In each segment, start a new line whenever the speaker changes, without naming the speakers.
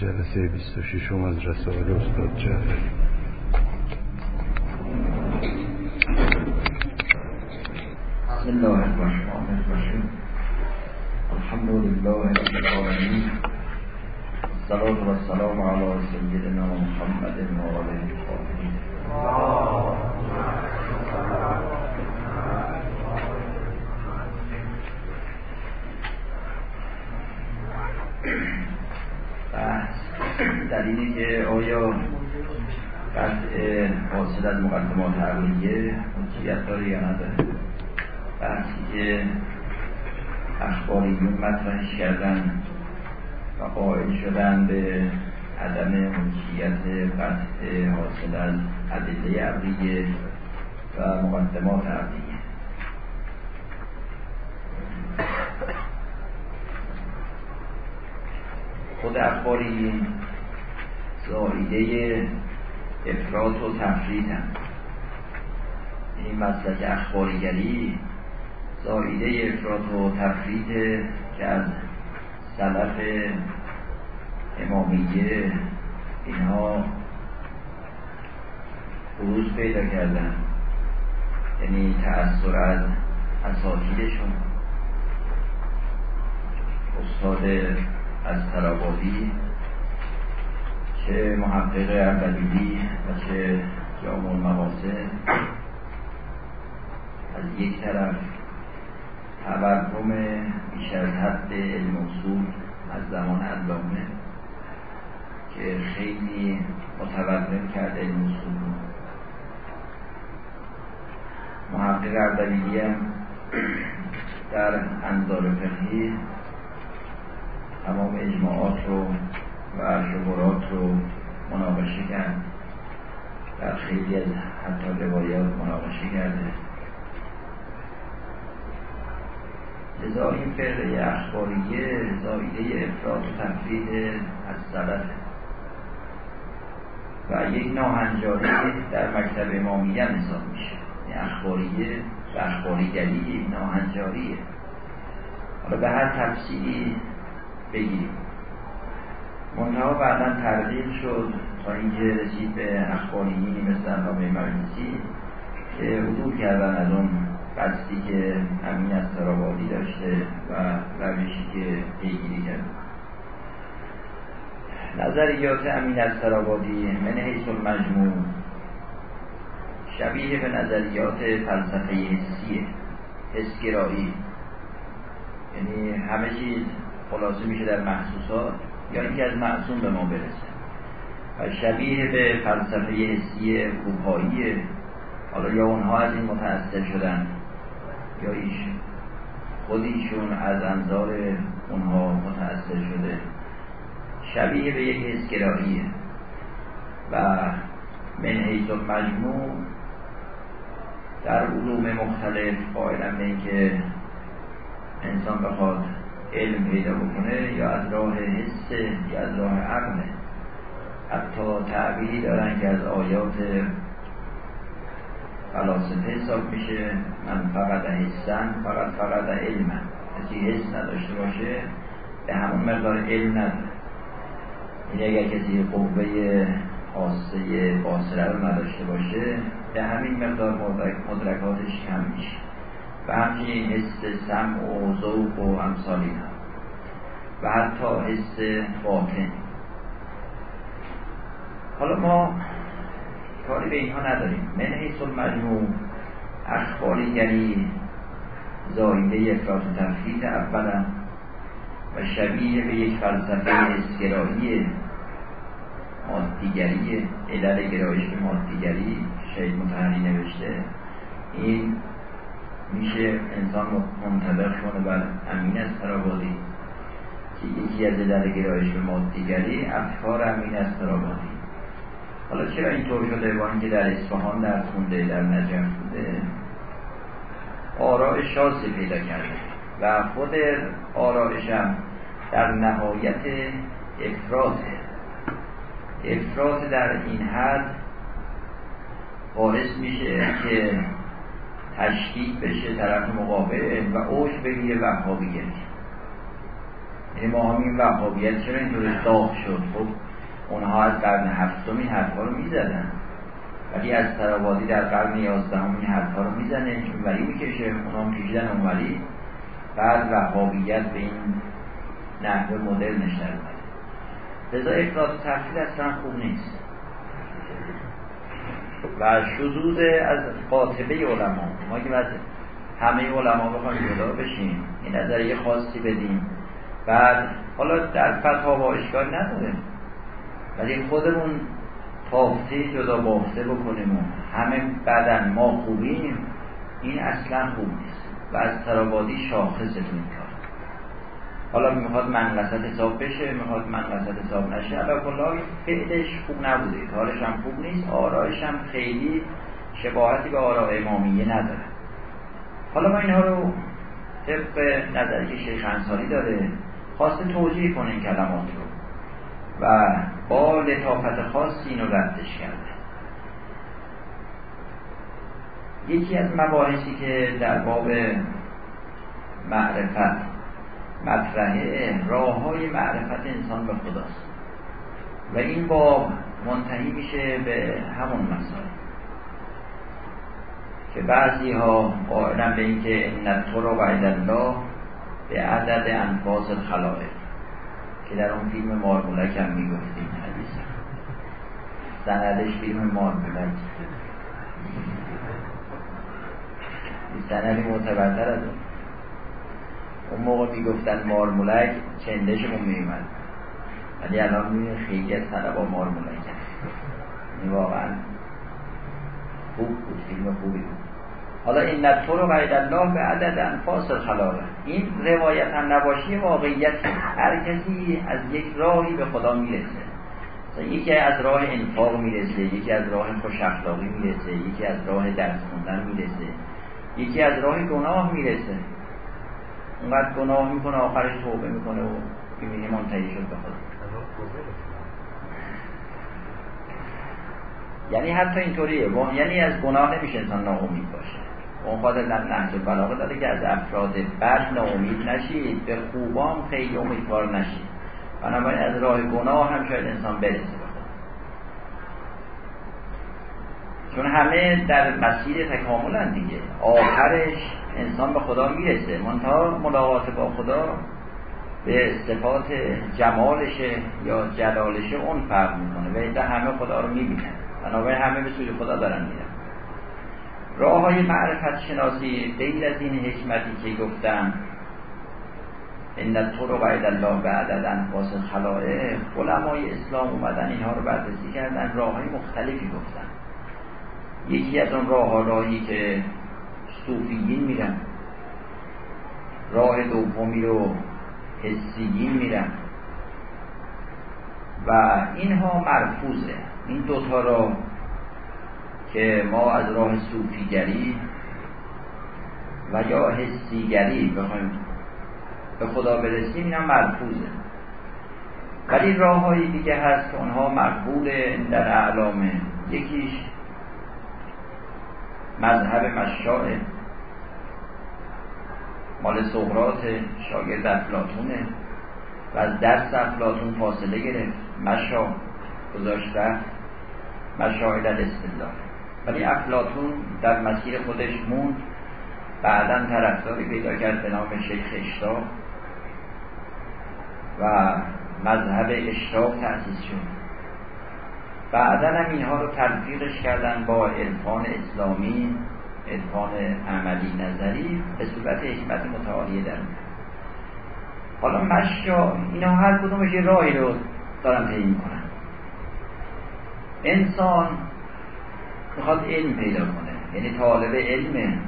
جلسه 26 از رسائل استاد جعفری.
بسم الله الرحمن الرحیم. الحمد لله رب العالمین. الصلاة والسلام على سيدنا محمد وآله الطاهرين دلیلی که آیا قطع حاصل از مقدمات عقلیه حجیت داره یا نداره؟ بحثی که اخباریون مطرحش کردن و قائل شدن به عدم حجیت قطع حاصل از ادله عقلیه و مقدمات عقلیه. خود اخباری زایده افراد و تفرید هم این مسلک اخباریگری زایده افراد و تفرید که از سلف امامیه اینها بروز پیدا کردن. یعنی تأثیر از اساتیدشون. استاد از ترابادی چه محقق اردبیلی و چه جامع المقاصد از یک طرف تورم بیش از حد علم اصول از زمان علامه که خیلی متورم کرده علم اصول محقق اردبیلی هم در انظار فقهی تمام اجماعات رو و شبرات رو مناقشه کرد. در خیلی از حتی روایات مناقشه کرده. لذا این فرقه اخباریه زایده افراد و تفرید از سلف و یک ناهنجاری در مکتب امامیه حساب میشه. این اخباریه و اخباریگری ناهنجاریه. حالا به هر تفصیلی بگیریم. منتها بعدا ترغیب شد تا اینکه رسید به اخباریینی مثل علامه مجلسی که عدول کردن از اون قصدی که امین از ترابادی داشته و روشی که پیگیری کرد. نظریات امین از ترابادی من حیث المجموع شبیه به نظریات فلسفه حسیه حسگرایی. یعنی همه چیز خلاصه میشه در محسوسات. یا اینکه از معصوم به ما برسه. و شبیه به فلسفه حسی اروپاییه حالا یا اونها از این متأثر شدن یا ایش خودیشون از انظار اونها متأثر شده. شبیه به یک حسگراییه و من حیث مجموع در علوم مختلف قائلا به اینکه انسان بخواد علم پیدا بکنه یا از راه حس یا از راه عقله حتی تعبیری دارن که از آیات فلاسفه حساب میشه من فقط حسن فقط فقط علم کسی حس نداشته باشه به همون مقدار علم نداره. این اگر کسی قوه خاصه باصره رو نداشته باشه به همین مقدار مدرکاتش کم میشه. همچنین حس سم و ذوق و امثال اینا و حتی حس باطن حالا ما کاری به اینها نداریم. من حیث المجموع اخباریگری زایده افراد تفرید اولا و شبیه به یک فلسفه اسگرایی مادیگری علل گرایش مادیگری شهید متحری نوشته. این میشه انسان منطبق کنه. بر امین از ترابادی که یکی از علل گرایش به مادیگری افکار امین از ترابادی حالا چرا اینطور شده؟ با اینکه در اصفهان در خونده در نجف بوده آراء شاسی پیدا کرده. و خود آرائشم در نهایت افراد افراد در این حد باعث میشه که تشکیک بشه طرف مقابل و اوج بگیره وهابیت. یعنی ما همین وهابیت چرا اینطور داغ شد؟ خب اونها از قرن هفتم این حرفا رو می‌زدن. ولی از ترابادی در قرن یازدهم این حرفا رو می‌زنه اونوری می‌کشه؟ اونا هم کشیدن اونوری. بعد وهابیت به این نحوه مدرنش در اومده لذا افراد تفصیل اصلا خوب نیست. و شذوذ از قاطبه علما. ما که از همه علما بخوایم جدا بشیم. این نظریه خاصی بدیم. بعد حالا در فتها با اشکال نداره ولی خودمون تافته جدا بافته بکنیم و همه بدن ما خوبیم این اصلا خوب نیست. و از ترابادی شاخص این کار حالا می‌خواد من وسط حساب بشه می‌خواد من وسط حساب نشه. اما کلا فعلش خوب نبوده. کارش هم خوب نیست آرایش هم خیلی شباهتی به آراء امامیه نداره. حالا ما اینها رو طبق نظری که شیخ انصاری داره خواسته توجیه کنه این کلمات رو. و با لطافت خاصی اینو ردش کرده. یکی از مباحثی که در باب معرفت مطرحه راه های معرفت انسان به خداست. و این باب منتهی میشه به همون مسائل. که بعضی ها قائلن به اینکه ان تو رو الله به عدد انفاس الخلائق که در اون فیلم مارمولک هم می‌گفتیم حدیث. سندش فیلم مارمولک سندی معتبرتر از اون. اون موقع می‌گفتن مارمولک چندشمون میومد ولی الان می‌بینی خیلی از با مارمولک این واقعا خوب بود فیلم خوبی بود. حالا این تو رو قید الله به عدد انفاس خلاقه این روایت هم نباشی واقعیت هر کسی از یک راهی به خدا می‌رسه. یکی از راه انفاق می‌رسه یکی از راه خوش اخلاقی می‌رسه یکی از راه درس خوندن می‌رسه یکی از راه گناه می‌رسه. اونقدر گناه می‌کنه آخرش توبه می‌کنه و می‌بینی منتهی شد به خدا. یعنی حتی اینطوریه. یعنی از گناه نمیشه انسان ناامید باشه. اون خاطر در نهج بلاغه داره که از افراد بد ناامید نشید. به خوبام خیلی امیدوار نشید. بنابراین از راه گناه هم شاید انسان برسه به چون همه در مسیر تکاملن دیگه. آخرش انسان به خدا می‌رسه. منتها ملاقات با خدا به صفات جمالشه یا جلالشه اون فرق می‌کنه. و همه خدا رو می‌بینن. بنابراین همه به سوی خدا دارن میرن. راه های معرفت شناسی غیر از این حکمتی که گفتم ان رو باید الله عدد انفاس خلائق علمای اسلام اومدن اینها رو بررسی کردن راه های مختلفی گفتن. یکی از اون راه ها راهی که صوفیین میرن. راه دومی رو حسیین میرن. و اینها مرفوضه این دوتا را که ما از راه صوفیگری و یا حسیگری بخوایم به خدا برسیم اینا مرفوضه ولی راه های دیگه هست که اونها مقبول در اعلامه یکیش مذهب مشاعه مال سقراط شاگرد افلاتونه و از درس افلاتون فاصله گرفت. مشا گذاشت رفت مشاهد الاستدلال ولی افلاتون در مسیر خودش موند. بعدا طرفداری پیدا کرد به نام شیخ اشتاق و مذهب اشتاق تأسیس شد. بعدا هم اینها رو تلفیقش کردن با عرفان اسلامی عرفان عملی نظری به صورت حکمت متعالیه در حالا مشا اینا هر کدومش یه راهی رو دارن پیدا می‌کنن. انسان می‌خواد علم پیدا کنه یعنی طالب علمه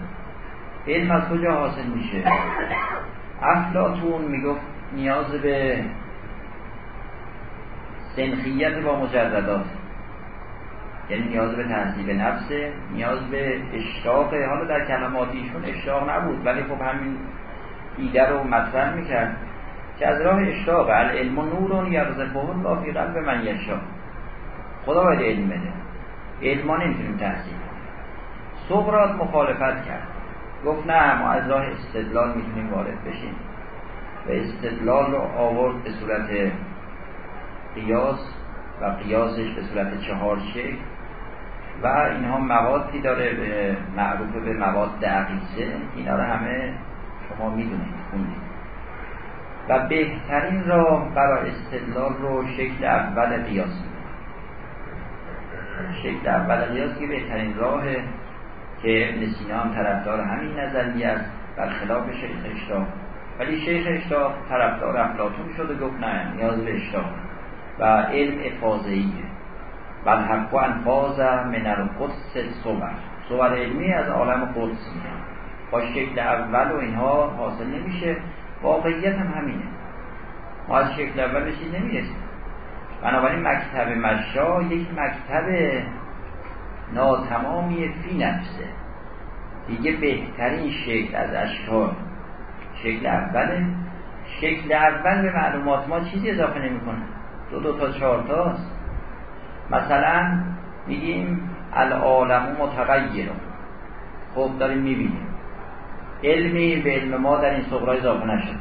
علم از کجا حاصل میشه؟ افلاتون می‌گفت نیاز به سنخیت با مجردات یعنی نیاز به تنظیب نفسه نیاز به اشتاق حالا در کلماتیشون اشتاق نبود ولی خب همین ایده رو مطرح می‌کرد که از راه اشتاق العلم نورون یرزقه الله فی قلب من یشا خدا باید علم بده. علما نمی‌تونیم تحصیل سقراط مخالفت کرد. گفت نه ما از راه استدلال می‌تونیم وارد بشیم. و استدلال رو آورد به صورت قیاس و قیاسش به صورت چهار شکل و اینها موادی داره به معروف به مواد عقیزه اینا رو همه شما می‌دونید خوندید. و بهترین راه برای استدلال رو شکل اول قیاس شکل اول قیاس که بهترین راه که ابن سینا هم طرفدار همین نظریه است برخلاف شیخ اشتاق ولی شیخ اشتاق طرفدار افلاطون شد و گفت نه نیاز به اشتاق و علم افاظهیه و حق و انفاظ من القدس صور صور علمی از عالم قدس با شکل اول و اینها حاصل نمیشه. واقعیت هم همینه. ما از شکل اول بشید نمی‌رسیم. بنابراین مکتب مشا یک مکتب ناتمامی فی نفسه. دیگه بهترین شکل از اشکال. شکل اوله. شکل اول به معلومات ما چیزی اضافه نمی‌کنه. دو دو تا چهار تاست. مثلا میگیم العالم متغیر. خب داریم می‌بینیم. علمی به علم ما در این صغرای اضافه نشد.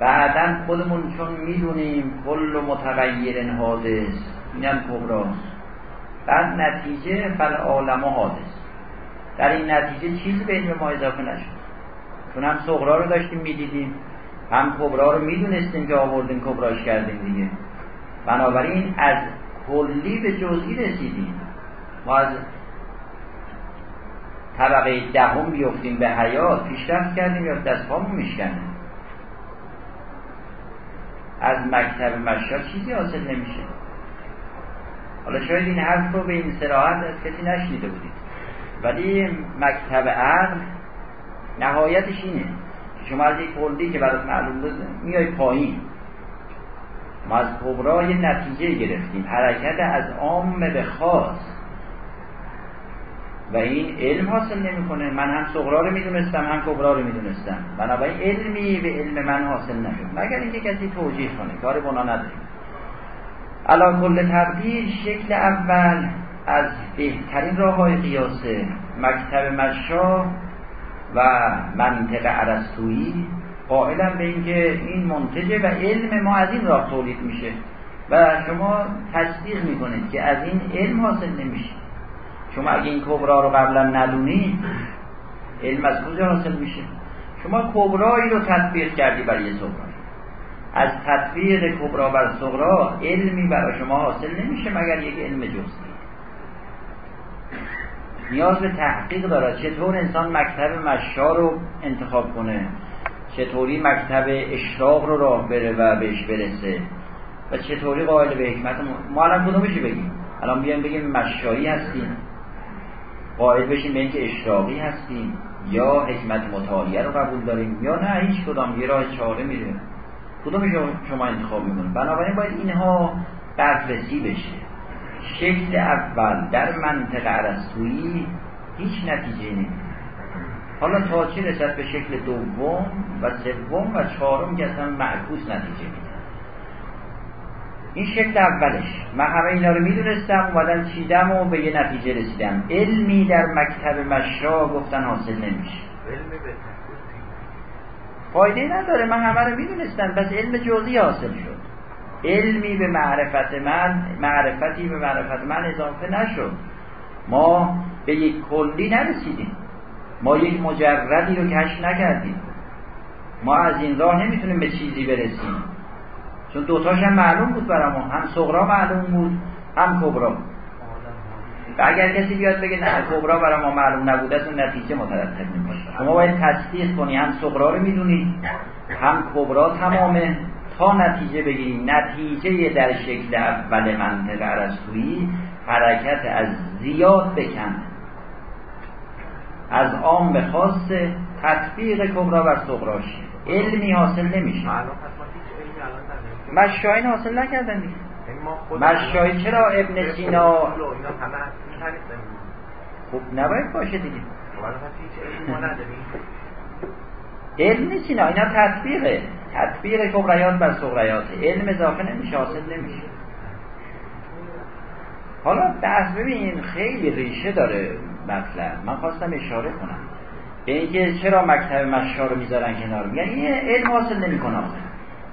بعدا خودمون چون می‌دونیم کل متغیر حادث اینم کبراست بعد نتیجه فل عالم حادث. در این نتیجه چیزی به علم ما اضافه نشد. چون هم صغرا رو داشتیم می‌دیدیم هم کبرا رو می‌دونستیم که آوردیم کبراش کردیم دیگه. بنابراین از کلی به جزئی رسیدیم. ما از طبقه دهم بیفتیم به حیات پیشرفت کردیم یا دستهامون میشکنیم از مکتب مشا چیزی حاصل نمیشه. حالا شاید این حرف رو به این سراحت از کسی نشنیده بودید. ولی مکتب عقل نهایتش اینه شما از یک کلی که برات معلوم بود میای پایین. ما از کبرا یه نتیجه گرفتیم. حرکت از عام به خاص. و این علم حاصل نمی‌کنه. من هم صغرا رو می‌دونستم هم کبرا رو می‌دونستم. بنابراین علمی به علم من حاصل نشد. مگر اینکه کسی توجیه کنه. کار بنا نداریم. الان کل تبدیل شکل اول از بهترین راه های قیاسه مکتب مشا و منطق عرستویی قائلا به اینکه این منتجه و علم ما از این راه تولید میشه و شما تصدیق می‌کنید که از این علم حاصل نمیشه. شما اگه این کبرا رو قبلا ندونید علم از کجا حاصل میشه؟ شما کبرایی رو تطبیق کردی برای صغرا. از تطبیق کبرا بر صغرا علمی برای شما حاصل نمیشه مگر یک علم جزئی. نیاز به تحقیق داره چطور انسان مکتب مشا رو انتخاب کنه. چطوری مکتب اشراق رو راه بره و بهش برسه؟ و چطوری قائل به حکمت ما الان کدومشی بگیم؟ الان بیایم بگیم مشایی هستیم. قائل بشیم به اینکه اشراقی هستیم. یا حکمت متعالیه رو قبول داریم یا نه هیچ کدام یه راه چاره میره. کدوم شما انتخاب می‌کنید؟ بنابراین باید اینها بررسی بشه. شکل اول در منطقه عرستویی هیچ نتیجه نمیده حالا تا چه رسد به شکل دوم و سوم و چهارم که اصلا معکوس نتیجه میده. این شکل اولش. من همه اینا رو می‌دونستم اومدم چیدم و به یه نتیجه رسیدم. علمی در مکتب مشا گفتن حاصل نمیشه. فایده نداره. من همه رو می‌دونستم. بس علم جزئی حاصل شد. علمی به معرفت من معرفتی به معرفت من اضافه نشد. ما به یک کلی نرسیدیم. ما یک مجردی رو کشف نکردیم. ما از این راه نمی‌تونیم به چیزی برسیم. چون دوتاش هم معلوم بود برامون هم صغرا معلوم بود هم کبرا. و اگر کسی بیاد بگه نه کبرا برای ما معلوم نبوده اون نتیجه مترتب نمیشه شما باید تصدیق کنی. هم صغرا رو می‌دونی هم کبرا تمامه. تا نتیجه بگیری نتیجه در شکل اول منطقه عرستویی حرکت از زیاد بکن از عام به خاص تطبیق کبرا بر صغراش. علمی حاصل نمیشه. مشاین حاصل نکردن دیگه. یعنی مشاین چرا ابن سینا؟ خب نباید باشه دیگه. علم نیست اینا اینا تطبیقه. تطبیق کبریات بر صغریات. علم اضافه نمیشه حاصل نمیشه. حالا بحث ببین خیلی ریشه داره. مطلب. من خواستم اشاره کنم. به اینکه چرا مکتب مشا رو می‌ذارن کنار؟ میگن این علم حاصل نمی‌کنه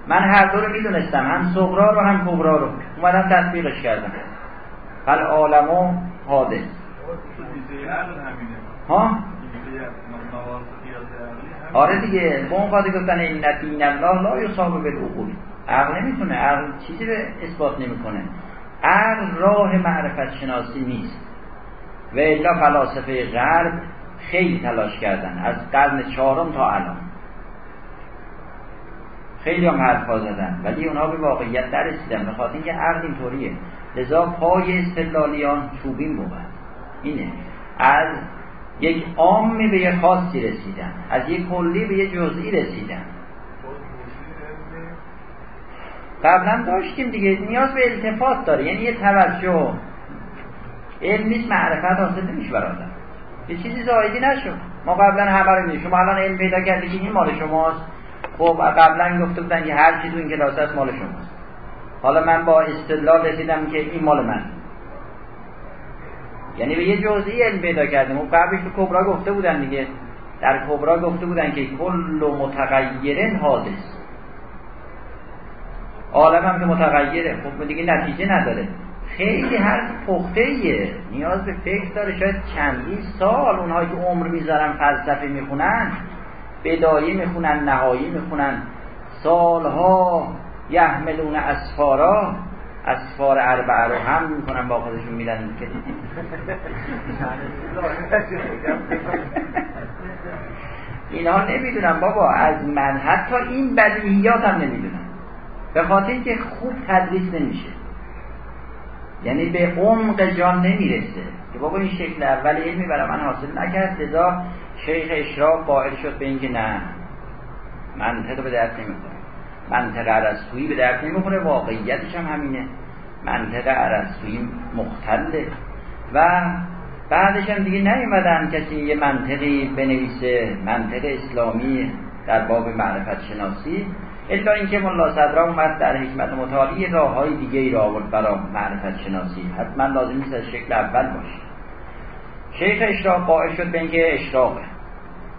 من هر دو رو می‌دونستم هم صغرا رو هم کبرا رو. اومدم تطبیقش کردم. فل عالم حادث. ها؟ آره دیگه. به اون قاضی گفتن این دین الله لا یصاب بالعقول. عقل نمی‌تونه. عقل چیزی به اثبات نمی‌کنه. عقل راه معرفت شناسی نیست. و الا فلاسفه غرب خیلی تلاش کردن از قرن چهارم تا الان. خیلی هم حرفا زدن ولی اونها به واقعیت نرسیدن بخاطر اینکه عقل اینطوریه. لذا پای استدلالیان چوبین بود. اینه. از یک عامی به یک خاصی رسیدن. از یک کلی به یک جزئی رسیدن. قبلا داشتیم دیگه. نیاز به التفات داره. یعنی یه توجه. علم نیست معرفت حاصل نمیشه برادر یه چیزی زایدی نشد ما قبلا همه رو شما الان علم پیدا کردی که این مال شماست. خب قبلا گفته بودن که هر چیز این کلاس هست مال شماست. حالا من با استدلال رسیدم که این مال من. یعنی به یه جزئی علم پیدا کردیم و قبلش تو کبرا گفته بودن دیگه. در کبرا گفته بودن که کل متغیر حادث. عالم هم که متغیره. خب دیگه نتیجه نداره. خیلی هر پخته نیاز به فکر داره. شاید چندین سال اونهایی که عمر می‌ذارن فلسفه می‌خونن بدایی می‌خونن نهایی می‌خونن سالها یحملون اسفارا اسفار اربعه رو هم می‌کنن با خودشون میدن. که اینا نمی‌دونن بابا. از من حتی این بدیهیات هم نمی‌دونن. به خاطر اینکه خوب تدریس نمیشه. یعنی به عمق جان نمی‌رسه. که بابا این شکل اول علمی برای من حاصل نکرد لذا شیخ اشراق قائل شد به اینکه نه. منطق به درد نمی‌خوره. منطق عرستویی به درد نمی‌خوره. واقعیتش هم همینه. منطق عرستویی مختله. و بعدش هم دیگه نیومدن کسی یه منطقی بنویسه منطق اسلامی در باب معرفت شناسی. الا اینکه ملا صدرا اومد در حکمت متعالی راه های دیگه ای را آورد برای معرفت شناسی حتما لازم نیست از شکل اول باشه. شیخ اشراق قائل شد به اینکه اشراقه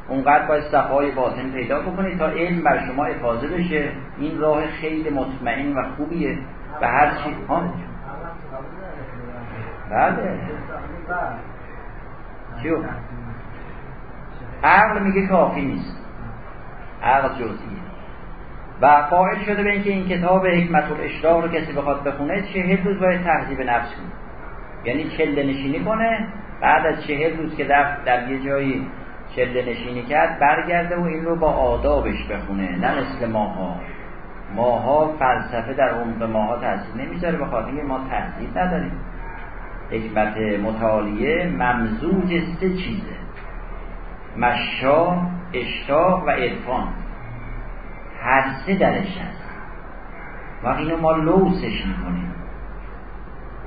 اونقدر باید صفای باطن پیدا بکنید تا علم بر شما افاظه بشه. این راه خیلی مطمئن و خوبیه. به هر چی بله. چیو عقل میگه کافی نیست. عقل جزئیه. و قائل شده به اینکه این کتاب حکمت الاشراق رو کسی بخواد بخونه چهل روز باید تهذیب نفس کنه یعنی چله نشینی کنه بعد از چهل روز که رفت در یه جایی چله نشینی کرد برگرده و این رو با آدابش بخونه نه مثل ماها. ماها فلسفه در عمق ماها تاثیر نمی‌ذاره به خاطر ما تهذیب نداریم. حکمت متعالیه ممزوج سه چیزه مشا اشتاق و عرفان. هر سه درش هست و اینو ما لوسش می‌کنیم.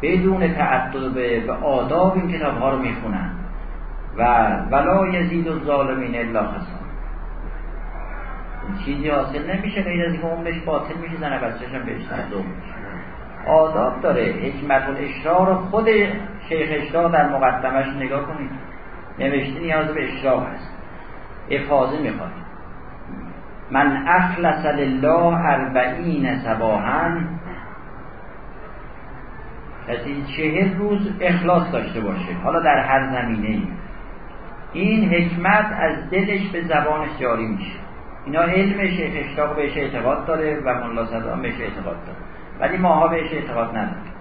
بدون تعدد به آداب این کتاب ها رو می‌خونن. و ولا یزید و ظالمین الا خسان چیزی حاصل نمیشه غیر از اینکه عمرش باطل میشه زن بچهش هم بهش آداب داره. حکمت الاشراق رو خود شیخ اشراق در مقدمش نگاه کنید. نوشته نیاز به اشراق هست. افاظه می‌خواد. من اخلص لله اربعین سباهن کسی چهل روز اخلاص داشته باشه. حالا در هر زمینه ای این حکمت از دلش به زبانش جاری میشه. اینا علم شیخ اشتاق بهش اعتقاد داره و ملا بهش اعتقاد داره. ولی ماها بهش اعتقاد نداره.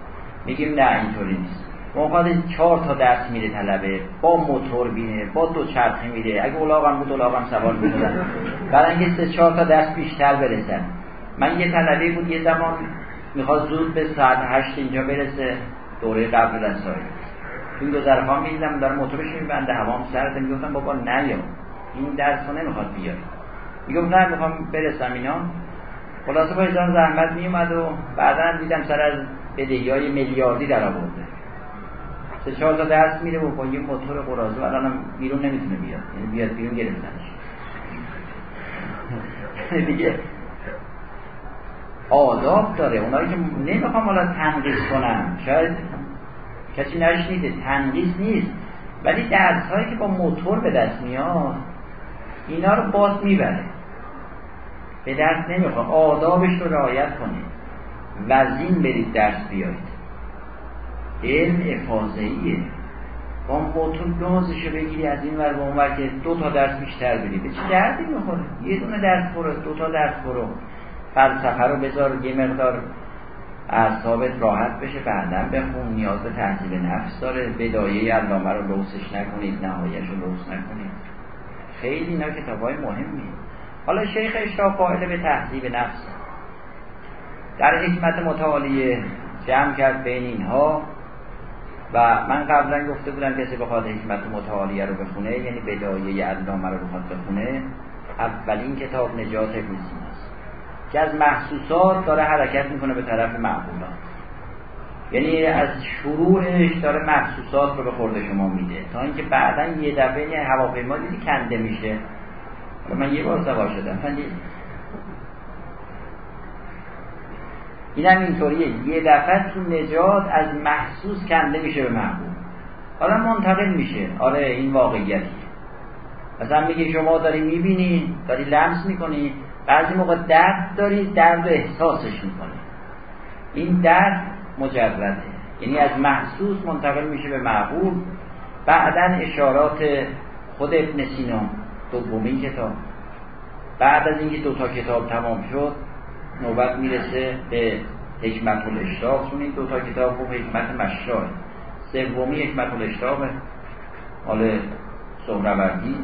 میگیم نه اینطوری نیست. موقع چهار تا درس میره طلبه با موتور بینه با دو چرخه میره اگه اولاغم بود اولاغم سوار می‌دادن برای اینکه سه چهار تا درس بیشتر برسن. من یه طلبه بود یه زمان می‌خواد زود به ساعت هشت اینجا برسه دوره قبل رسایی این دو ها می‌دیدم داره موتورش میبنده هوام سرده می‌گفتم بابا نیا این درس رو نمی‌خواد بیاد میگم نه می‌خوام برسم اینا. خلاصه با هزار زحمت میومد و بعدا دیدم سر از بدهی های میلیاردی در آورده. سه چهار تا درس میره و با یه موتور قرازه الانم بیرون نمی‌تونه بیاد. یعنی بیاد بیرون گرفتنش دیگه آداب داره. اونایی که نمی‌خوام حالا تنقیص کنم شاید کسی نشنیده. تنقیص نیست. ولی درس هایی که با موتور به دست میاد اینا رو باز می‌بره. به درس نمی‌خواد. آدابش رو رعایت کنید. وزین برید درس بیایید علم افاظهیه با موتون گازشو بگیری از این ور به اون که دو تا درس بیشتر بری به چه دردی می‌خوره؟ یه دونه درس برو دو تا درس برو. فلسفه رو بذار یه مقدار اعصابت راحت بشه بعدا بخون نیاز به تحصیل نفس داره. بدایه علامه رو لوسش نکنید نهایش رو لوس نکنید. خیلی اینا کتاب های حالا شیخ اشراف قائل به تحصیب نفس. در حکمت متعالیه جمع کرد بین اینها و من قبلا گفته بودم کسی بخواد حکمت متعالیه رو بخونه یعنی بدایه علامه رو بخواد بخونه اولین کتاب نجات ابن است. که از محسوسات داره حرکت می‌کنه به طرف معقولات. یعنی از شروعش داره محسوسات رو به خورده شما میده. تا اینکه بعدا یه دفعه هواپیما دیدی کنده میشه. من یه بار سوار شدم. این هم اینطوریه. یه دفعه تو نجات از محسوس کنده میشه به محبوب. حالا منتقل میشه. آره این واقعیتیه. مثلا میگه شما داری می‌بینی داری لمس می‌کنی. بعضی موقع درد داری درد احساسش می‌کنی. این درد مجرده. یعنی از محسوس منتقل میشه به محبوب. بعدا اشارات خود ابن سینا دومین کتاب. بعد از اینکه دوتا کتاب تمام شد نوبت می‌رسه به حکمت الاشتاق چون این دوتا کتاب خوب حکمت مشاه سومی حکمت الاشتاق مال سهروردی.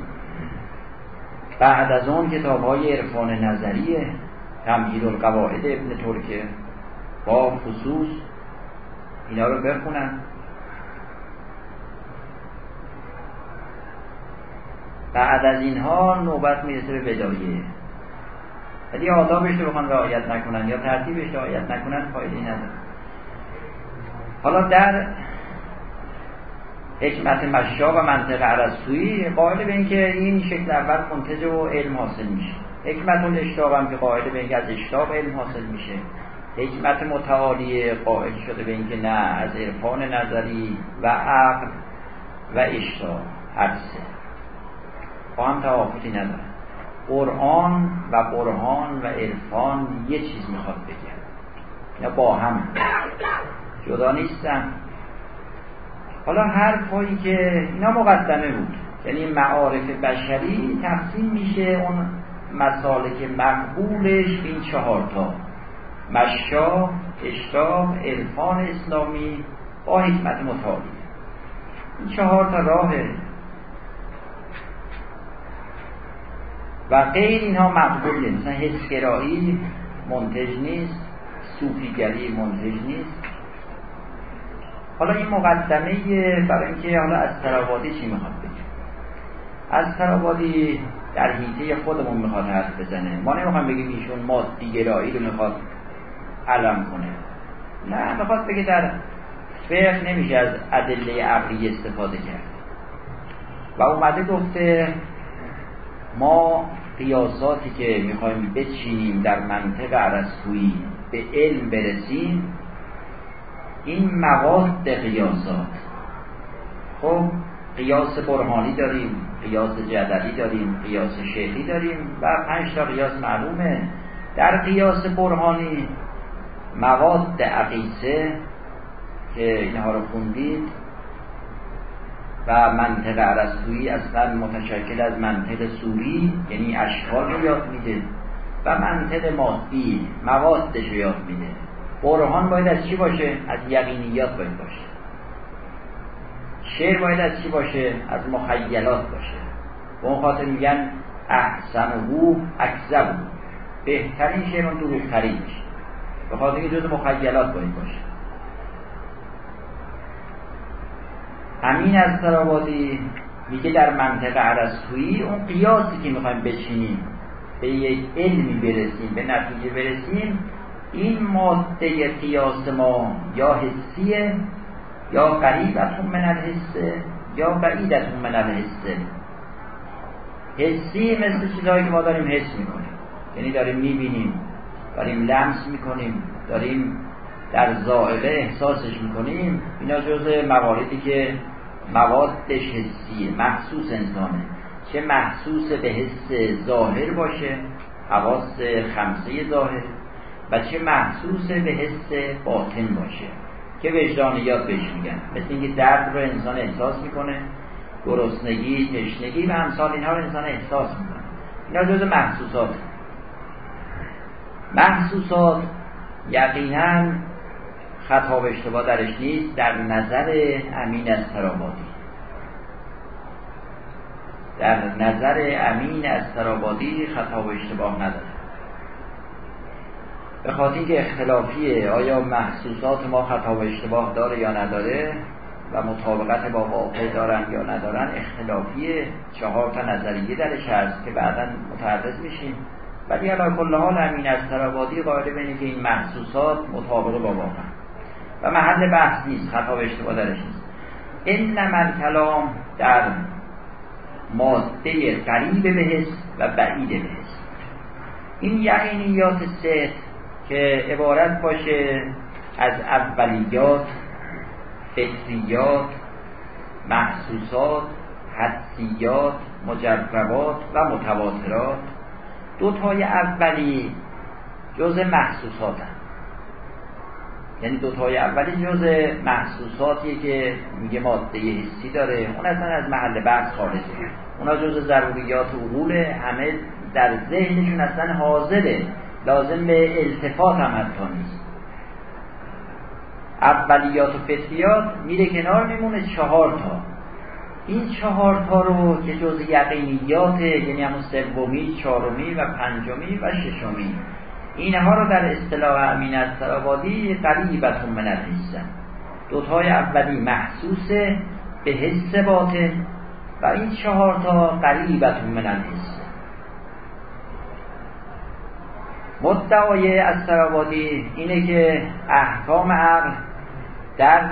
بعد از اون کتاب های عرفان نظریه تمهید القواعد ابن ترکه با خصوص اینا رو بخونن. بعد از اینها نوبت می‌رسه به بدایه. ولی آدابش رو بخوان رعایت نکنن یا ترتیبش رعایت نکنن فایده نداره. حالا در حکمت مشا و منطق عرستویی قائل به اینکه این شکل اول منتج و علم حاصل میشه. حکمت الاشتاق هم که قائل به اینکه از اشتاق علم حاصل میشه. حکمت متعالی قائل شده به اینکه نه از عرفان نظری و عقل و اشتاق. هر سه. با هم توافقی نداره قرآن و برهان و عرفان یه چیز می‌خواد بگن یا با هم. جدا نیستن. حالا هر پایی که اینا مقدمه بود. یعنی معارف بشری تقسیم میشه اون مسالک مقبولش این چهارتا مشا اشتاق عرفان اسلامی با حکمت متعالی این چهار تا راه و غیر اینها مقبول نیست. مثلا حسگرایی منتج نیست صوفیگری منتج نیست. حالا این مقدمه برای اینکه حالا از تراوادی چی می‌خواد بگه؟ از تراوادی در حیطه خودمون می‌خواد حرف بزنه. ما نمی‌خوام بگیم ایشون مادی گرایی رو می‌خواد علم کنه. نه می‌خواد بگه در فقه نمیشه از ادله عقلی استفاده کرد. و اومده گفته ما قیاساتی که می‌خوایم بچینیم در منطق عرستویی به علم برسیم این مواد قیاسات. خب قیاس برهانی داریم قیاس جدلی داریم قیاس شیخی داریم و پنج تا قیاس معلومه. در قیاس برهانی مواد عقیسه که اینها رو خوندید و منطق عرستویی اصلا متشکل از منطق سوری یعنی اشکال رو یاد میده و منطق مادی موادش رو یاد میده. برهان باید از چی باشه؟ از یقینیات باید باشه. شعر باید از چی باشه؟ از مخیلات باشه. به اون خاطر میگن احسن و اکذب بهترین شعر اون دروغترینش. به خاطر که جز مخیلات باید باشه. همین از سرابادی میگه در منطقه عرستویی اون قیاسی که می‌خوایم بچینیم به یک علمی برسیم به نتیجه برسیم این ماده قیاس ما یا حسیه یا قریبتون من الحسه یا بعیدتون من الحسه. حسی مثل چیزهایی که ما داریم حس می‌کنیم. یعنی داریم می‌بینیم داریم لمس می‌کنیم داریم در ظاهره احساسش می‌کنیم. اینا جز مواردی که موادش حسیه محسوس انسانه. چه محسوس به حس ظاهر باشه حواس خمسه ظاهر و چه محسوس به حس باطن باشه. که وجدانیات بهش میگن. مثل اینکه درد رو انسان احساس می‌کنه گرسنگی تشنگی و امثال اینها رو انسان احساس می‌کنه. اینا جز محسوسات. محسوسات یقینا خطا و اشتباه درش نیست در نظر امین از ترابادی در نظر امین از ترابادی خطا و اشتباه نداره. به خاطر اینکه اختلافیه آیا محسوسات ما خطا و اشتباه داره یا نداره و مطابقت با واقع دارن یا ندارن اختلافیه. چهار تا نظریه درش هست که بعدا متعرض میشیم. ولی علا کل حال امین از ترابادی قائل بینه که این محسوسات مطابق با واقع و محل بحث نیست خطا و اشتباه درش نیست. انما کلام در ماده قریب بهش و بعید بهش این یقینیات سه که عبارت باشه از اولیات فکریات محسوسات حدسیات مجربات و متواترات. دوتای اولی جز محسوسات هم. یعنی دوتای اولی جز محسوساتی که میگه ماده حسی داره اون اصلا از محل بحث خارجه. اونا جز ضروریات عقول همه در ذهنشون اصلا حاضره. لازم به التفات هم حتی نیست. اولیات و فطریات میره کنار میمونه چهار تا. این چهار تا رو که جز یقینیات یعنی همون سومی چهارمی و پنجمی و ششمی اینها رو در اصطلاح امین از سرابادی قریبتون من الحسن دوتای اولی محسوس به حس باطن و این چهار تا قریبتون من الحسن مدعای از سرابادی اینه که احکام عقل در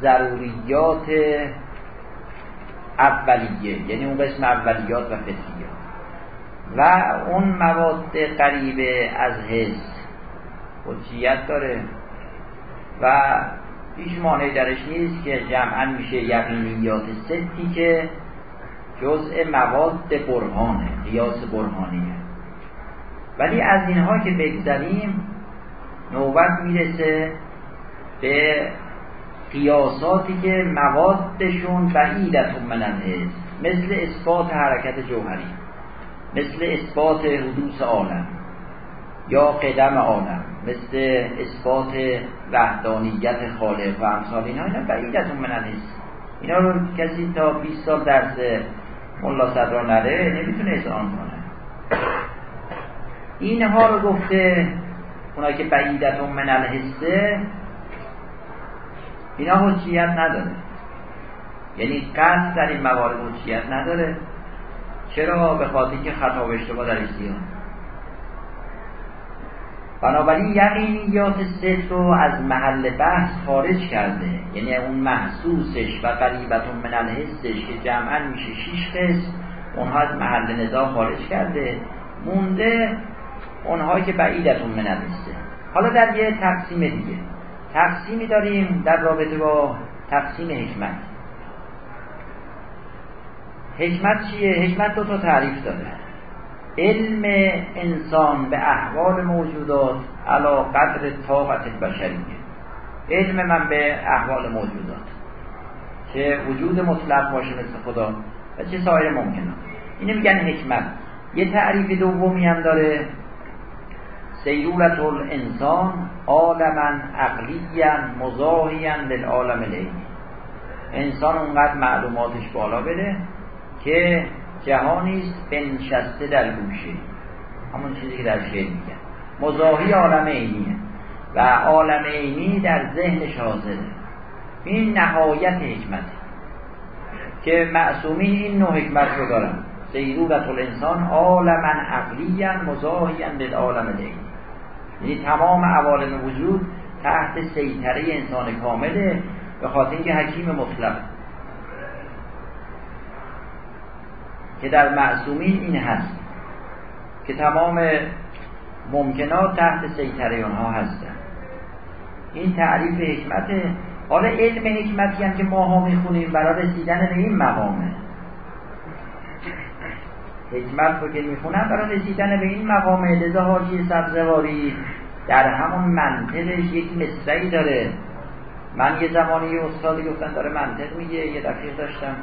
ضروریات اولیه یعنی اون قسم اولیات و فطریات و اون مواد قریبه از حس حجیت داره. و هیچ مانعی درش نیست که جمعا میشه یقینیات ستی که جزء مواد برهانه قیاس برهانیه. ولی از اینها که بگذریم نوبت می‌رسه به قیاساتی که موادشون بعیدتون الحس مثل اثبات حرکت جوهری. مثل اثبات حدوث عالم یا قدم عالم مثل اثبات وحدانیت خالق و امثال اینا اینا بعیدتون من الحس اینا رو کسی تا 20 سال درس ملا صدرا نره نمی‌تونه اذعان کنه. اینها رو گفته اونایی که بعیدتون من الحسه اینا حجیت نداره. یعنی قصد در این موارد حجیت نداره. چرا به خاطر که خطا و اشتباه در زیاد بنابراین یقینیات ست رو از محل بحث خارج کرده. یعنی اون محسوسش و قریبتون من الحسش که جمعا میشه شیش قسم اونها از محل نزاع خارج کرده. مونده اونهایی که بعیدتون من الحسه. حالا در یه تقسیم دیگه. تقسیمی داریم در رابطه با تقسیم حکمت. حکمت چیه؟ حکمت دو تا تعریف داره. علم انسان به احوال موجودات علا قدر طاقت البشریه. علم من به احوال موجودات. چه وجود مطلق باشه مثل خدا و چه سایر ممکنات اینه میگن حکمت. یه تعریف دومی هم داره. سیرورت الانسان عالما عقلیا مزاحیا للعالم العینی انسان اونقدر معلوماتش بالا بده که جهانی است بنشسته در گوشه. همون چیزی که در شعر میگن. مزاحی عالم عینیه. و عالم عینی در ذهن حاضره این نهایت حکمت. که معصومین این نوع حکمت رو دارن. سیرورت الانسان عالما عقلیا مزاحیا للعالم العینی. یعنی تمام عوالم وجود تحت سیطره انسان کامله به خاطر اینکه حکیم مطلق. که در معصومین این هست که تمام ممکنات تحت سیطره اونها هستن این تعریف حکمته حالا علم حکمتی هم که ماها می‌خونیم برای رسیدن به این مقامه حکمت رو که می‌خونن برای رسیدن به این مقام لذا حاجی سبزواری در همون منطقش یک مصرعی داره. من یه زمانی یه استادی گفتن داره منطق میگه یه دفعه داشتم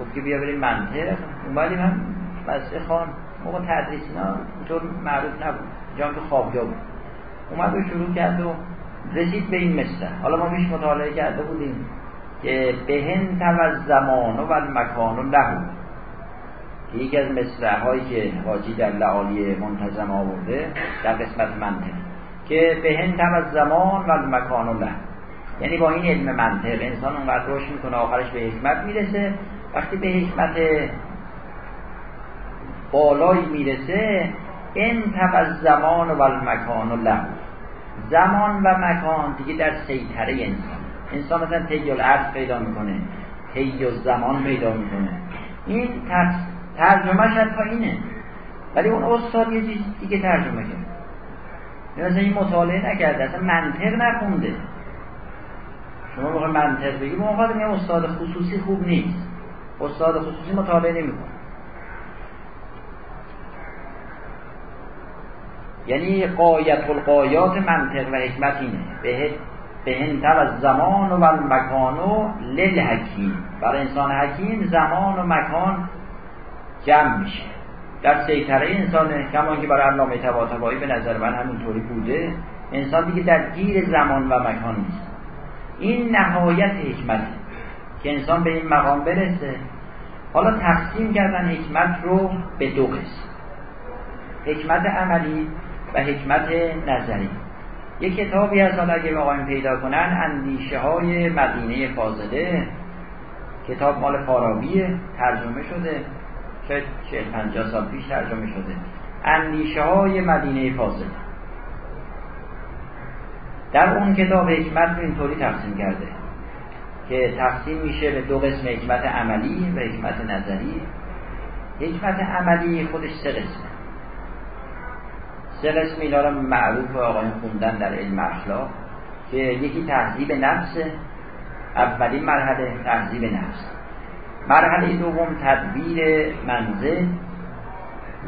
گفت که بیا بریم منطق اومدیم هم بسته خان موقع تدریس اینا اینطور معروف نبود. جان که خوابجا بود. اومد و شروع کرد و رسید به این مثل حالا ما بیش مطالعه کرده بودیم که بهن تو زمان و مکان و لهو. که یکی از مصرع هایی که حاجی در لعالی منتظم آورده در قسمت منطق. که بهن تو زمان و مکان و لهو. یعنی با این علم منطق انسان اونقدر روش می‌کنه آخرش به حکمت می‌رسه. وقتی به حکمت بالایی می‌رسه این از زمان و المکان و له زمان و مکان دیگه در سیطره انسان. انسان مثلا طی الارض پیدا می‌کنه طی زمان پیدا می‌کنه. این ترجمه شد تا اینه. ولی اون استاد یه چیز دیگه ترجمه کرد. مثلا این مطالعه نکرده اصلا منطق نخونده. شما بخواه منطق بگی موقع یه استاد خصوصی خوب نیست. استاد خصوصی مطالعه نمی‌کنه. یعنی قایت القایات منطق و حکمت اینه. به به از زمان و مکان و لل حکیم برای انسان حکیم زمان و مکان جمع میشه. در سیطره انسانه کما که برای علامه طباطبایی به نظر من همینطوری بوده انسان دیگه در گیر زمان و مکان نیست. این نهایت حکمت که انسان به این مقام برسه. حالا تقسیم کردن حکمت رو به دو قسم. حکمت عملی و حکمت نظری. یک کتابی از حالا اگه بقایم پیدا کنن اندیشه های مدینه فاضله. کتاب مال فارابیه ترجمه شده. شاید چه پنجاه سال پیش ترجمه شده. اندیشه های مدینه فاضله. در اون کتاب حکمت رو اینطوری تقسیم کرده. که تقسیم میشه به دو قسم حکمت عملی و حکمت نظری. حکمت عملی خودش سه قسمه. سه قسم اینا رو معروف آقایون خوندن در علم اخلاق که یکی تهذیب نفس اولین مرحله تهذیب نفس. مرحله دوم تدبیر منزل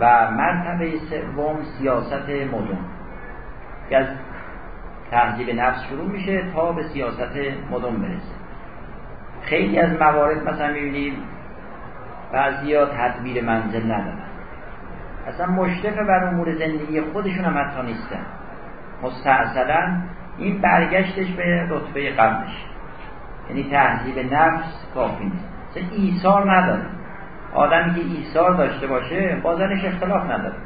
و مرتبه سوم سیاست مدن که از تهذیب نفس شروع میشه تا به سیاست مدن برسه. خیلی از موارد مثلا می‌بینیم بعضی ها تدبیر منزل ندارن. اصلا مشرف بر امور زندگی خودشون هم حتی نیستن. مستعصلا این برگشتش به رتبه قبلش. یعنی تهذیب نفس کافی نیست. اصلا ایثار نداره. آدمی که ایثار داشته باشه بازنش اختلاف نداره.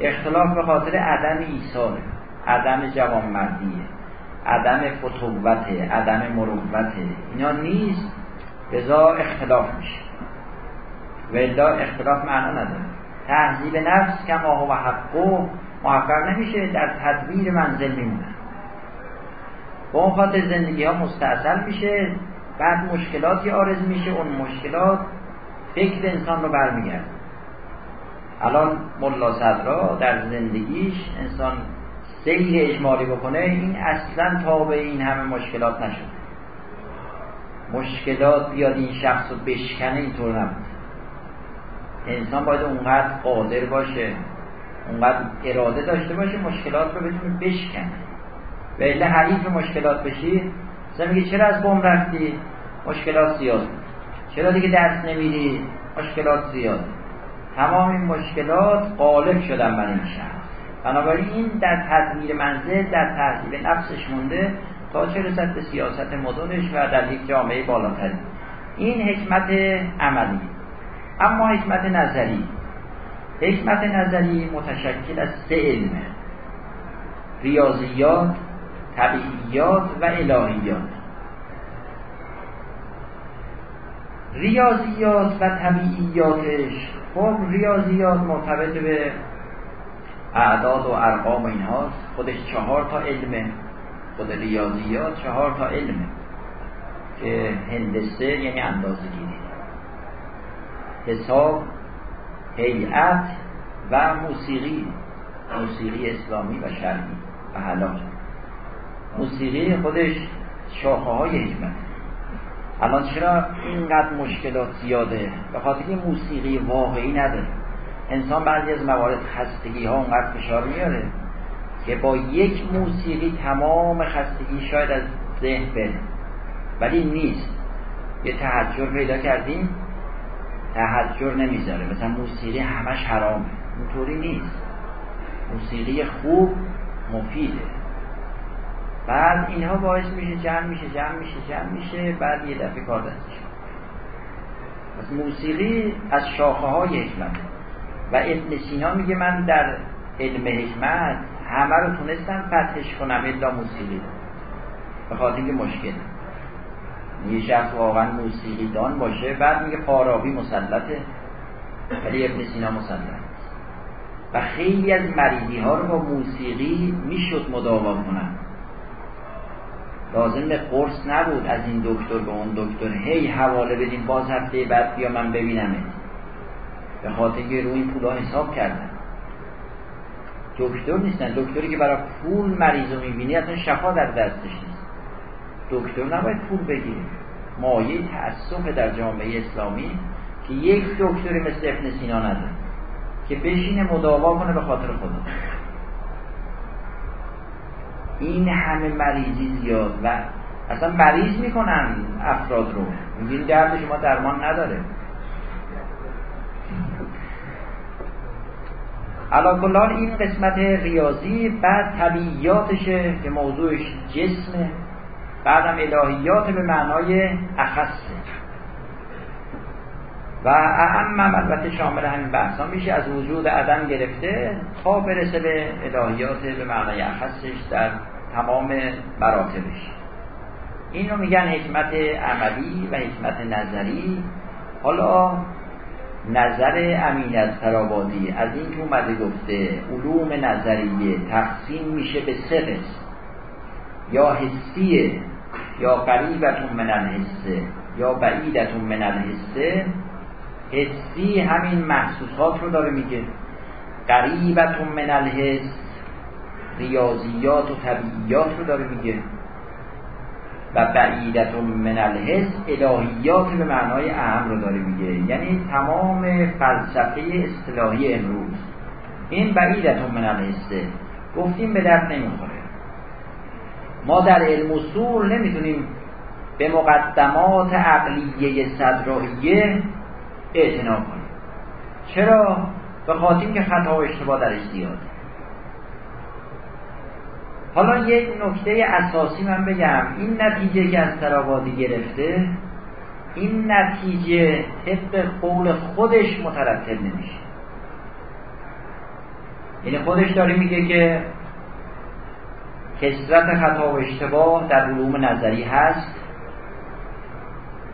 اختلاف به خاطر عدم ایثاره. عدم جوانمردیه. عدم فتوته عدم مروته اینا نیست. رضا اختلاف میشه. و اختلاف معنا نداره. تهذیب نفس کما و حقو محقق نمیشه. در تدبیر منزل میمونه با اون خاطر زندگی ها مستعصل میشه. بعد مشکلاتی آرز میشه. اون مشکلات فکر انسان رو برمیگرد الان ملا صدرا در زندگیش انسان سیر اجمالی بکنه این اصلا تابع این همه مشکلات نشده مشکلات بیاد این شخص رو بشکنه اینطور نبود. انسان باید اونقدر قادر باشه اونقدر اراده داشته باشه مشکلات رو بتونه بشکنه. و الا حریف مشکلات بشی مثلا میگه چرا از بوم رفتی؟ مشکلات زیاد چرا دیگه دست نمیری مشکلات زیاد تمام این مشکلات غالب شدن بر این شخص. بنابراین این در تدمیر منزل در تحصیل نفسش مونده تا چه رسد به سیاست مدنش و در یک جامعه بالاتری. این حکمت عملی. اما حکمت نظری. حکمت نظری متشکل از سه علمه ریاضیات طبیعیات و الهیات. ریاضیات و طبیعیاتش خب ریاضیات مرتبط به اعداد و ارقام و خودش چهار تا علمه خود ریاضیات چهار تا علمه که هندسه یعنی اندازه گیری. حساب هیئت و موسیقی موسیقی اسلامی و شرعی و حلال. موسیقی خودش شاخه های حکمت الان چرا اینقدر مشکلات زیاده؟ به خاطر که موسیقی واقعی نداره. انسان بعضی از موارد خستگی ها اونقدر فشار میاره که با یک موسیقی تمام خستگی شاید از ذهن بره. ولی نیست. یه تحجر پیدا کردیم تحجر نمی‌ذاره. مثلا موسیقی همش حرامه. اینطوری نیست. موسیقی خوب مفیده. بعد اینها باعث میشه جمع میشه جمع میشه جمع میشه بعد یه دفعه کار دستش. موسیقی از شاخه های و ابن سینا میگه من در علم حکمت همه رو تونستم فتحش کنم الا موسیقی به خاطر اینکه مشکل. یه شخص واقعا موسیقی دان باشه بعد میگه فارابی مسلطه ولی ابن سینا مسلط. و خیلی از مریضی ها رو با موسیقی می‌شد مداوا کنن. لازم به قرص نبود از این دکتر به اون دکتر هی حواله بدیم باز هفته بعد بیا من ببینمت. به خاطر که روی پولا حساب کردن. دکتر نیستن. دکتری که برای پول مریض رو می‌بینی اصلا شفا در دستش نیست. دکتر نباید پول بگیره. مایه تأسف در جامعه اسلامی که یک دکتری مثل ابن سینا نداره که بشینه مداوا کنه به خاطر خدا این همه مریضی زیاد و اصلا مریض می‌کنن افراد رو. میگین درد شما درمان نداره. علا این قسمت ریاضی بعد طبیعیاتشه که موضوعش جسمه بعدم الهیات به معنای اخصه و اهم البته شامل همین بحثا میشه از وجود عدم گرفته تا برسه به الهیات به معنای اخصش در تمام مراتبش. این رو میگن حکمت عملی و حکمت نظری. حالا نظر امین از ترابادی از این که اومده گفته علوم نظریه تقسیم میشه به سه قسم. یا حسیه یا قریبتون من الحسه یا بعیدتون من الحسه حسی همین محسوسات رو داره میگه. قریبتون من الحس ریاضیات و طبیعیات رو داره میگه. و بعیدتون من الحس الهیات به معنای اهم رو داره میگه. یعنی تمام فلسفه اصطلاحی امروز. این بعیدتون من الحسه گفتیم به درد نمی‌خوره. ما در علم اصول نمی‌تونیم به مقدمات عقلیه صدراییه اعتنا کنیم. چرا؟ به خاطر که خطا و اشتباه درش زیاده. حالا یک نکته اساسی من بگم. این نتیجه که از ترابادی گرفته این نتیجه طبق قول خودش مترتب نمیشه. یعنی خودش داره میگه که کسرت خطا و اشتباه در علوم نظری هست.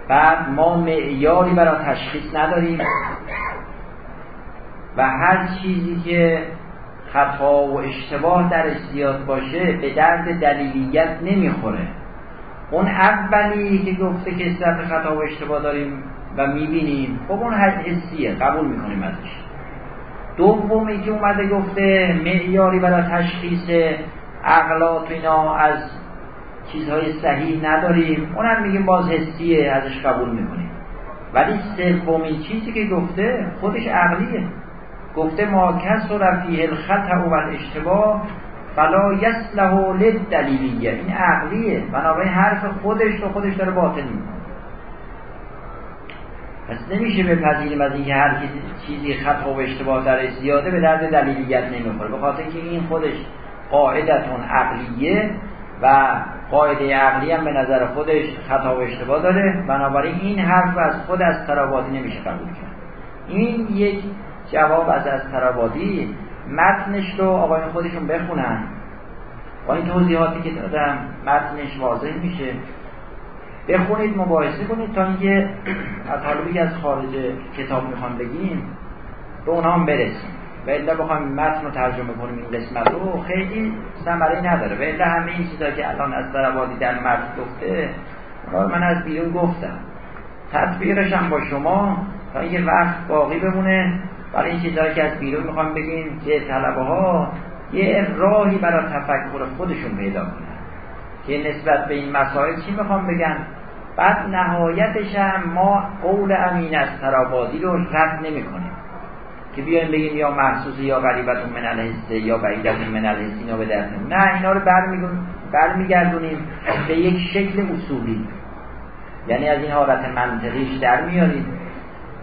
بعد ما معیاری برای تشخیص نداریم. و هر چیزی که خطا و اشتباه درش زیاد باشه به درد دلیلیت نمی‌خوره. اون اولی که گفته که صرف خطا و اشتباه داریم و می‌بینیم خب اون حسیه قبول می‌کنیم ازش. دومی که اومده گفته معیاری برای تشخیص عقلات اینا از چیزهای صحیح نداریم اونم میگیم باز حسیه ازش قبول می‌کنیم. ولی سومین چیزی که گفته خودش عقلیه. گفته ما کس و رفیه الخطع و الاشتباه فلا یسله دلیلیه این عقلیه. بنابراین حرف خودش رو خودش داره باطل می‌کنه. پس نمیشه بپذیریم از اینکه هر چیزی خطا و اشتباه در زیاده به درد دلیلیت نمی‌خوره. به خاطر که این خودش قاعدتون عقلیه و قاعده عقلی هم به نظر خودش خطا و اشتباه داره. بنابراین این حرف از خود از تراباتی نمیشه قبول کرد. این یک جواب از از ترابادی متنش رو آقایان خودشون بخونن. با این توضیحاتی که دادم متنش واضح میشه. بخونید مباحثه کنید تا اینکه مطالبی که از خارج کتاب می‌خوان بگیم به اونا هم برسیم. و الا بخوایم متن رو ترجمه کنیم این قسمت رو خیلی ثمره نداره. و الا همه این چیزا که الان از دربادی در متن گفته من از بیرون گفتم. تطبیقش هم با شما تا یه وقت باقی بمونه. برای این که از بیرون می‌خوام بگیم که طلبه ها یه راهی برای تفکر خودشون پیدا کنن که نسبت به این مسائل چی می‌خوام بگن؟ بعد نهایتش هم ما قول امین از ترابادی رو رد نمی کنیم که بیایم بگیم یا محسوس یا غریبت من الحسه یا بعیدت من الحسه اینا به درد نه اینا رو برمیگردونیم به یک شکل اصولی. یعنی از این حالت منطقیش در میاریم.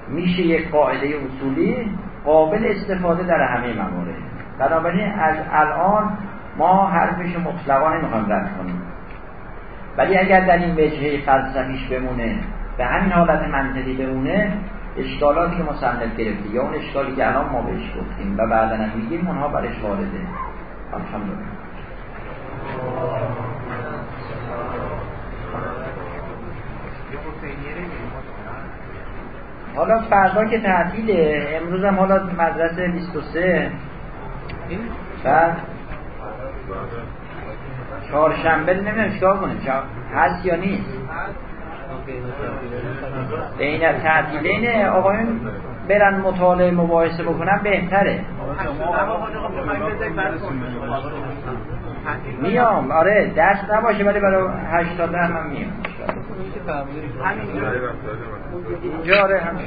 میشه یک قاعده اصولی قابل استفاده در همه موارد. بنابراین از الان ما حرفش مطلقا نمی‌خوایم رد کنیم. ولی اگر در این وجهه فلسفیش بمونه به همین حالت منطقی بمونه اشکالاتی که مصنف گرفته یا اون اشکالی که الان ما بهش گفتیم و بعدا هم میگیم اونها برش وارده. الحمدلله. حالا فردا که تعطیله امروز هم حالا مدرسه 23 بعد؟ چهارشنبه نمی‌دونم چیکار کنیم؟ هست یا نیست؟ بین تعطیلین آقایون برن مطالعه مباحثه بکنن بهتره. میام. آره دست نباشه ولی برای هشتا ده من میام. جاره همین.